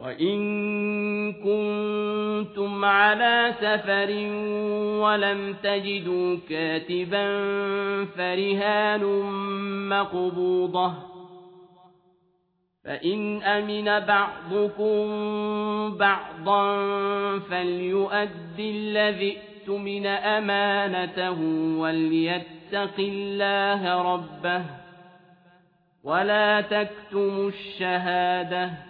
وَإِن كُنتُمْ عَلَى سَفَرٍ وَلَمْ تَجِدُوا كَاتِبًا فَرِهَانٌ مَّقْبُوضَةٌ فَإِنْ أَمِنَ بَعْضُكُم بَعْضًا فَلْيُؤَدِّ الَّذِي اؤْتُمِنَ أَمَانَتَهُ وَلْيَتَّقِ اللَّهَ رَبَّهُ وَلَا تَكْتُمُوا الشَّهَادَةَ